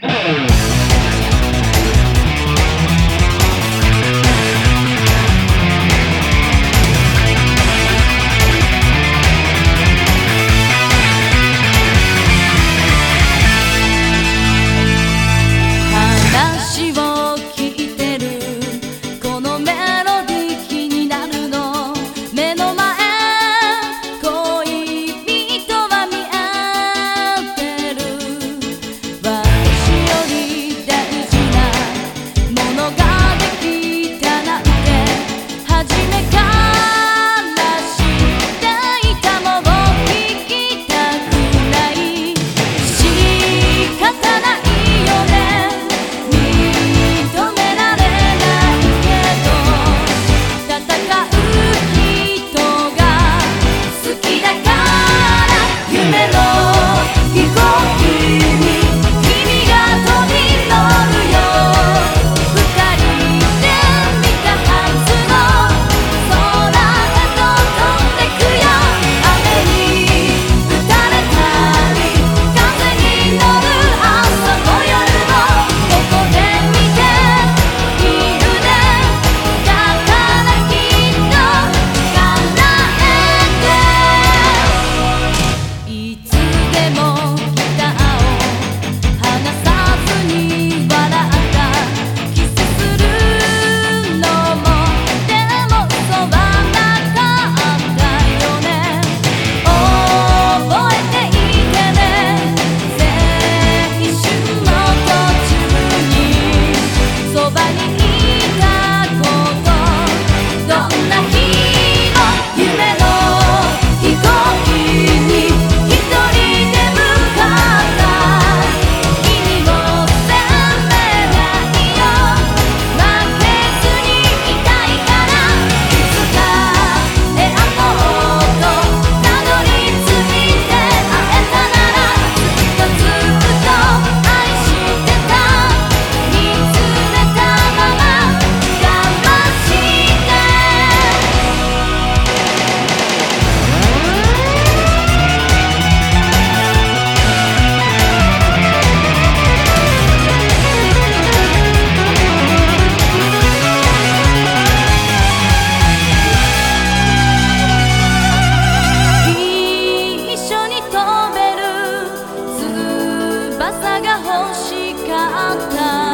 翼かった